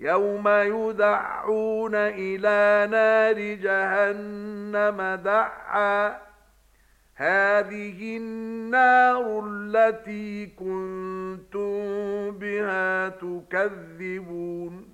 يوم يدعون إلى نار جهنم دعا هذه النار التي كنتم بها تكذبون